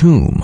tomb.